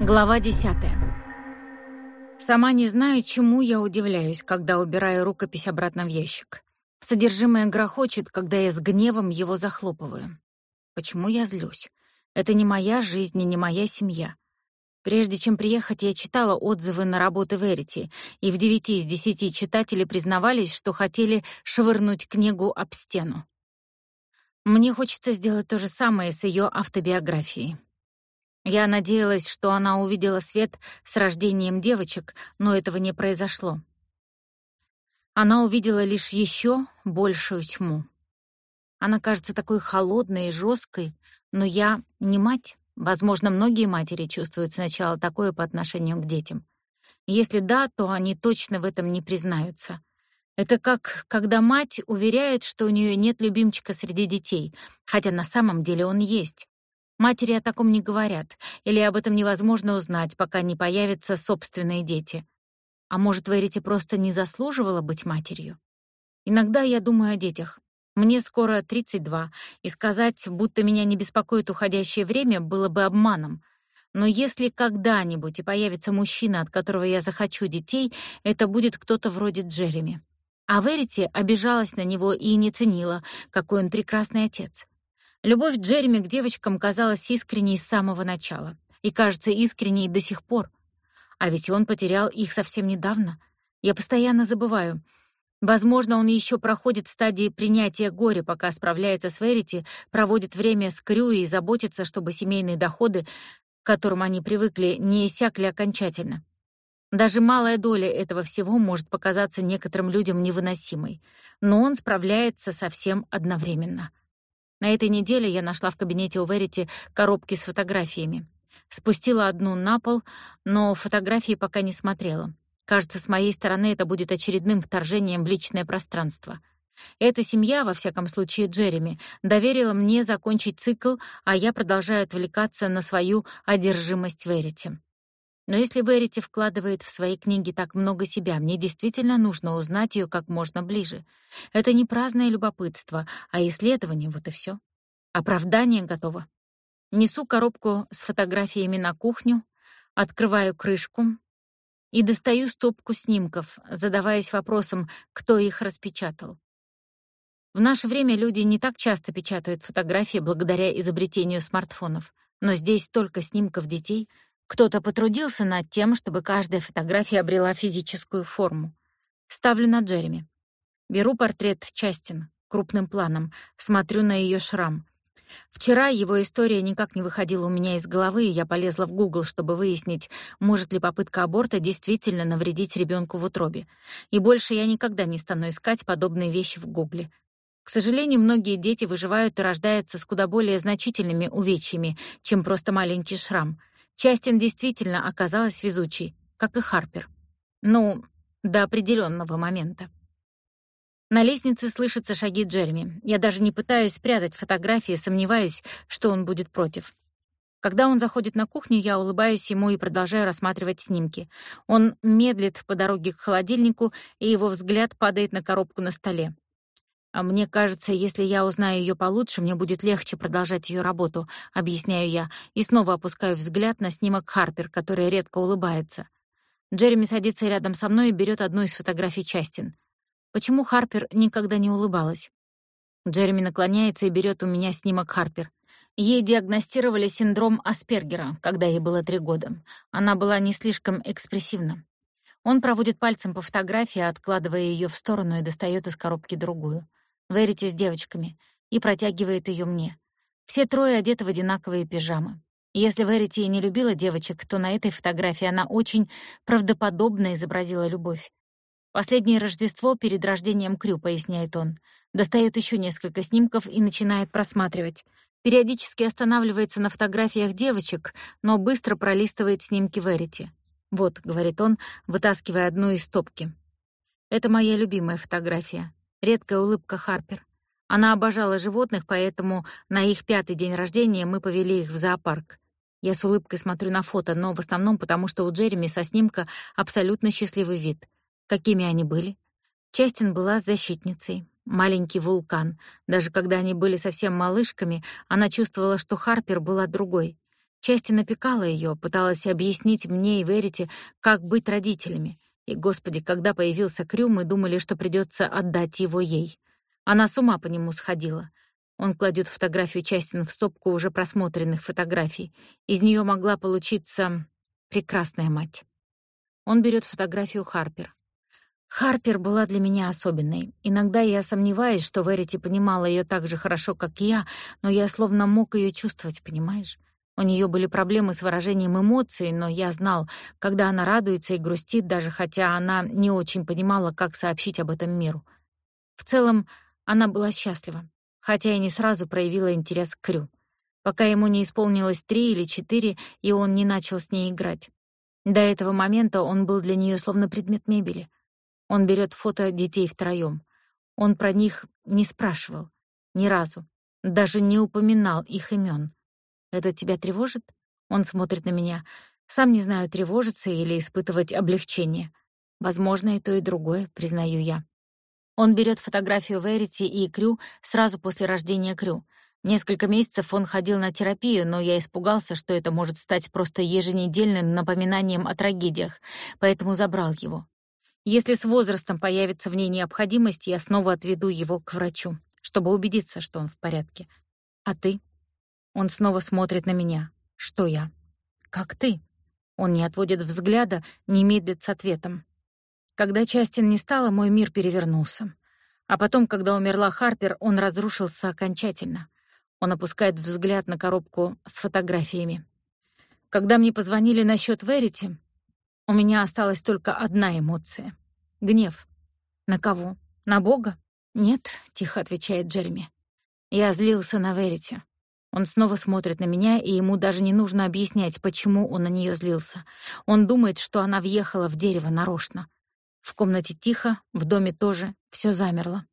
Глава десятая. Сама не знаю, чему я удивляюсь, когда убираю рукопись обратно в ящик. Содержимое грохочет, когда я с гневом его захлопываю. Почему я злюсь? Это не моя жизнь и не моя семья. Прежде чем приехать, я читала отзывы на работы Верити, и в девяти из десяти читатели признавались, что хотели швырнуть книгу об стену. Мне хочется сделать то же самое с ее автобиографией. Я надеялась, что она увидела свет с рождением девочек, но этого не произошло. Она увидела лишь еще большую тьму. Она кажется такой холодной и жесткой, но я не мать. Возможно, многие матери чувствуют сначала такое по отношению к детям. Если да, то они точно в этом не признаются. Это как когда мать уверяет, что у нее нет любимчика среди детей, хотя на самом деле он есть. Матери о таком не говорят, или об этом невозможно узнать, пока не появятся собственные дети. А может, Верите просто не заслуживала быть матерью? Иногда я думаю о детях. Мне скоро 32, и сказать, будто меня не беспокоит уходящее время, было бы обманом. Но если когда-нибудь и появится мужчина, от которого я захочу детей, это будет кто-то вроде Джереми. А Верити обижалась на него и не ценила, какой он прекрасный отец. Любовь Джереми к девочкам казалась искренней с самого начала и кажется искренней до сих пор. А ведь он потерял их совсем недавно. Я постоянно забываю. Возможно, он еще проходит стадии принятия горя, пока справляется с Верити, проводит время с Крю и заботится, чтобы семейные доходы, к которым они привыкли, не иссякли окончательно. Даже малая доля этого всего может показаться некоторым людям невыносимой, но он справляется со всем одновременно — на этой неделе я нашла в кабинете у Верити коробки с фотографиями. Спустила одну на пол, но фотографии пока не смотрела. Кажется, с моей стороны это будет очередным вторжением в личное пространство. Эта семья, во всяком случае Джереми, доверила мне закончить цикл, а я продолжаю отвлекаться на свою одержимость Верити. Но если Верити вкладывает в свои книги так много себя, мне действительно нужно узнать ее как можно ближе. Это не праздное любопытство, а исследование, вот и все. Оправдание готово. Несу коробку с фотографиями на кухню, открываю крышку и достаю стопку снимков, задаваясь вопросом, кто их распечатал. В наше время люди не так часто печатают фотографии благодаря изобретению смартфонов, но здесь столько снимков детей — кто-то потрудился над тем, чтобы каждая фотография обрела физическую форму. Ставлю на Джереми. Беру портрет Частин крупным планом, смотрю на ее шрам. Вчера его история никак не выходила у меня из головы, и я полезла в Google, чтобы выяснить, может ли попытка аборта действительно навредить ребенку в утробе. И больше я никогда не стану искать подобные вещи в Гугле. К сожалению, многие дети выживают и рождаются с куда более значительными увечьями, чем просто маленький шрам — Частин действительно оказалась везучей, как и Харпер. Ну, до определенного момента. На лестнице слышатся шаги Джереми. Я даже не пытаюсь спрятать фотографии, сомневаюсь, что он будет против. Когда он заходит на кухню, я улыбаюсь ему и продолжаю рассматривать снимки. Он медлит по дороге к холодильнику, и его взгляд падает на коробку на столе. А мне кажется, если я узнаю ее получше, мне будет легче продолжать ее работу, объясняю я, и снова опускаю взгляд на снимок Харпер, которая редко улыбается. Джереми садится рядом со мной и берет одну из фотографий Частин. Почему Харпер никогда не улыбалась? Джереми наклоняется и берет у меня снимок Харпер. Ей диагностировали синдром Аспергера, когда ей было три года. Она была не слишком экспрессивна. Он проводит пальцем по фотографии, откладывая ее в сторону и достает из коробки другую. Верите с девочками, и протягивает ее мне. Все трое одеты в одинаковые пижамы. Если Верити не любила девочек, то на этой фотографии она очень правдоподобно изобразила любовь. «Последнее Рождество перед рождением Крю», — поясняет он. Достает еще несколько снимков и начинает просматривать. Периодически останавливается на фотографиях девочек, но быстро пролистывает снимки Верити. «Вот», — говорит он, вытаскивая одну из стопки. «Это моя любимая фотография. Редкая улыбка Харпер. Она обожала животных, поэтому на их пятый день рождения мы повели их в зоопарк. Я с улыбкой смотрю на фото, но в основном потому, что у Джереми со снимка абсолютно счастливый вид. Какими они были? Частин была защитницей. Маленький вулкан. Даже когда они были совсем малышками, она чувствовала, что Харпер была другой. Части напекала ее, пыталась объяснить мне и Верите, как быть родителями. И, господи, когда появился Крю, мы думали, что придется отдать его ей. Она с ума по нему сходила. Он кладет фотографию Частин в стопку уже просмотренных фотографий. Из нее могла получиться прекрасная мать. Он берет фотографию Харпер. Харпер была для меня особенной. Иногда я сомневаюсь, что Верити понимала ее так же хорошо, как я, но я словно мог ее чувствовать, понимаешь? У нее были проблемы с выражением эмоций, но я знал, когда она радуется и грустит, даже хотя она не очень понимала, как сообщить об этом миру. В целом, она была счастлива, хотя и не сразу проявила интерес к Крю, пока ему не исполнилось три или четыре, и он не начал с ней играть. До этого момента он был для нее словно предмет мебели. Он берет фото детей втроем. Он про них не спрашивал ни разу, даже не упоминал их имен. Это тебя тревожит? Он смотрит на меня. Сам не знаю, тревожиться или испытывать облегчение. Возможно, и то, и другое, признаю я. Он берет фотографию Верити и Крю сразу после рождения Крю. Несколько месяцев он ходил на терапию, но я испугался, что это может стать просто еженедельным напоминанием о трагедиях, поэтому забрал его. Если с возрастом появится в ней необходимость, я снова отведу его к врачу, чтобы убедиться, что он в порядке. А ты? Он снова смотрит на меня. Что я? Как ты? Он не отводит взгляда, не медлит с ответом. Когда Частин не стало, мой мир перевернулся. А потом, когда умерла Харпер, он разрушился окончательно. Он опускает взгляд на коробку с фотографиями. Когда мне позвонили насчет Верити, у меня осталась только одна эмоция — гнев. На кого? На Бога? Нет, — тихо отвечает Джереми. Я злился на Верити. Он снова смотрит на меня, и ему даже не нужно объяснять, почему он на нее злился. Он думает, что она въехала в дерево нарочно. В комнате тихо, в доме тоже, все замерло.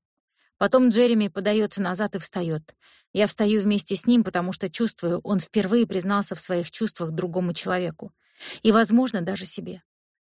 Потом Джереми подается назад и встает. Я встаю вместе с ним, потому что чувствую, он впервые признался в своих чувствах другому человеку. И, возможно, даже себе.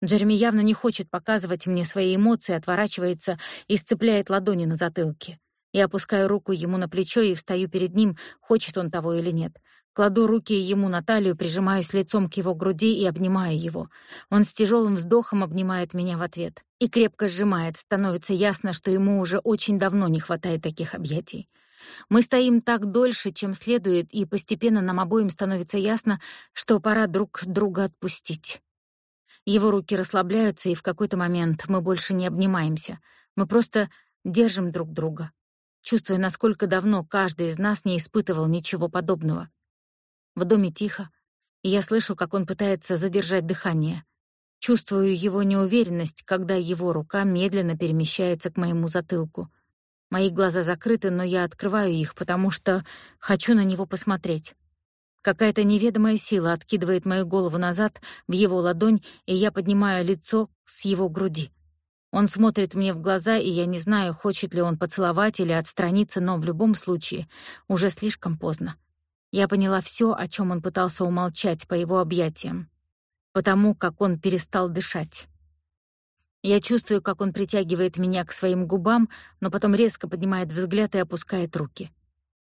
Джереми явно не хочет показывать мне свои эмоции, отворачивается и сцепляет ладони на затылке. Я опускаю руку ему на плечо и встаю перед ним, хочет он того или нет. Кладу руки ему на талию, прижимаюсь лицом к его груди и обнимаю его. Он с тяжелым вздохом обнимает меня в ответ. И крепко сжимает, становится ясно, что ему уже очень давно не хватает таких объятий. Мы стоим так дольше, чем следует, и постепенно нам обоим становится ясно, что пора друг друга отпустить. Его руки расслабляются, и в какой-то момент мы больше не обнимаемся. Мы просто держим друг друга чувствуя, насколько давно каждый из нас не испытывал ничего подобного. В доме тихо, и я слышу, как он пытается задержать дыхание. Чувствую его неуверенность, когда его рука медленно перемещается к моему затылку. Мои глаза закрыты, но я открываю их, потому что хочу на него посмотреть. Какая-то неведомая сила откидывает мою голову назад в его ладонь, и я поднимаю лицо с его груди. Он смотрит мне в глаза, и я не знаю, хочет ли он поцеловать или отстраниться, но в любом случае уже слишком поздно. Я поняла все, о чем он пытался умолчать по его объятиям, потому как он перестал дышать. Я чувствую, как он притягивает меня к своим губам, но потом резко поднимает взгляд и опускает руки.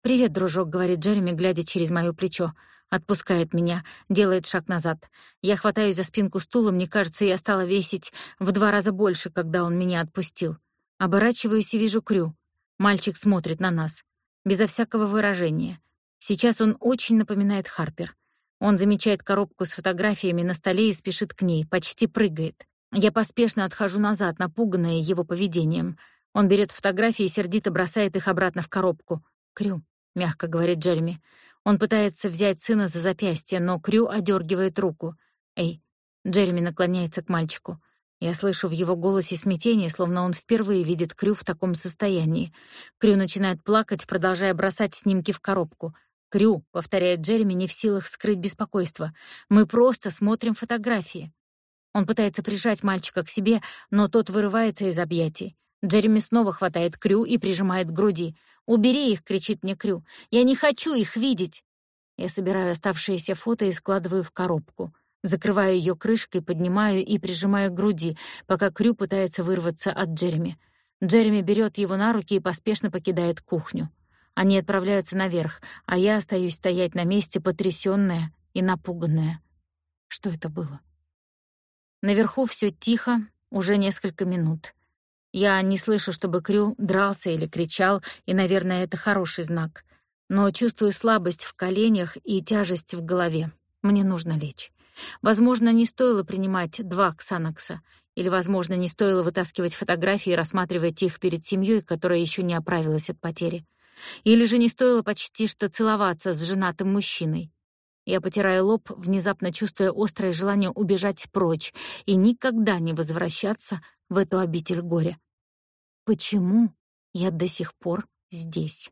«Привет, дружок», — говорит Джереми, глядя через моё плечо. Отпускает меня, делает шаг назад. Я хватаюсь за спинку стула, мне кажется, я стала весить в два раза больше, когда он меня отпустил. Оборачиваюсь и вижу Крю. Мальчик смотрит на нас. Безо всякого выражения. Сейчас он очень напоминает Харпер. Он замечает коробку с фотографиями на столе и спешит к ней, почти прыгает. Я поспешно отхожу назад, напуганная его поведением. Он берет фотографии и сердито бросает их обратно в коробку. «Крю», — мягко говорит Джереми, — он пытается взять сына за запястье, но Крю одергивает руку. «Эй!» Джереми наклоняется к мальчику. Я слышу в его голосе смятение, словно он впервые видит Крю в таком состоянии. Крю начинает плакать, продолжая бросать снимки в коробку. «Крю», — повторяет Джереми, не в силах скрыть беспокойство. «Мы просто смотрим фотографии». Он пытается прижать мальчика к себе, но тот вырывается из объятий. Джереми снова хватает Крю и прижимает к груди. «Убери их!» — кричит мне Крю. «Я не хочу их видеть!» Я собираю оставшиеся фото и складываю в коробку. Закрываю ее крышкой, поднимаю и прижимаю к груди, пока Крю пытается вырваться от Джереми. Джереми берет его на руки и поспешно покидает кухню. Они отправляются наверх, а я остаюсь стоять на месте, потрясённая и напуганная. Что это было? Наверху все тихо, уже несколько минут. Я не слышу, чтобы Крю дрался или кричал, и, наверное, это хороший знак. Но чувствую слабость в коленях и тяжесть в голове. Мне нужно лечь. Возможно, не стоило принимать два ксанокса, или, возможно, не стоило вытаскивать фотографии и рассматривать их перед семьей, которая еще не оправилась от потери. Или же не стоило почти что целоваться с женатым мужчиной. Я потираю лоб, внезапно чувствуя острое желание убежать прочь и никогда не возвращаться в эту обитель горя. Почему я до сих пор здесь?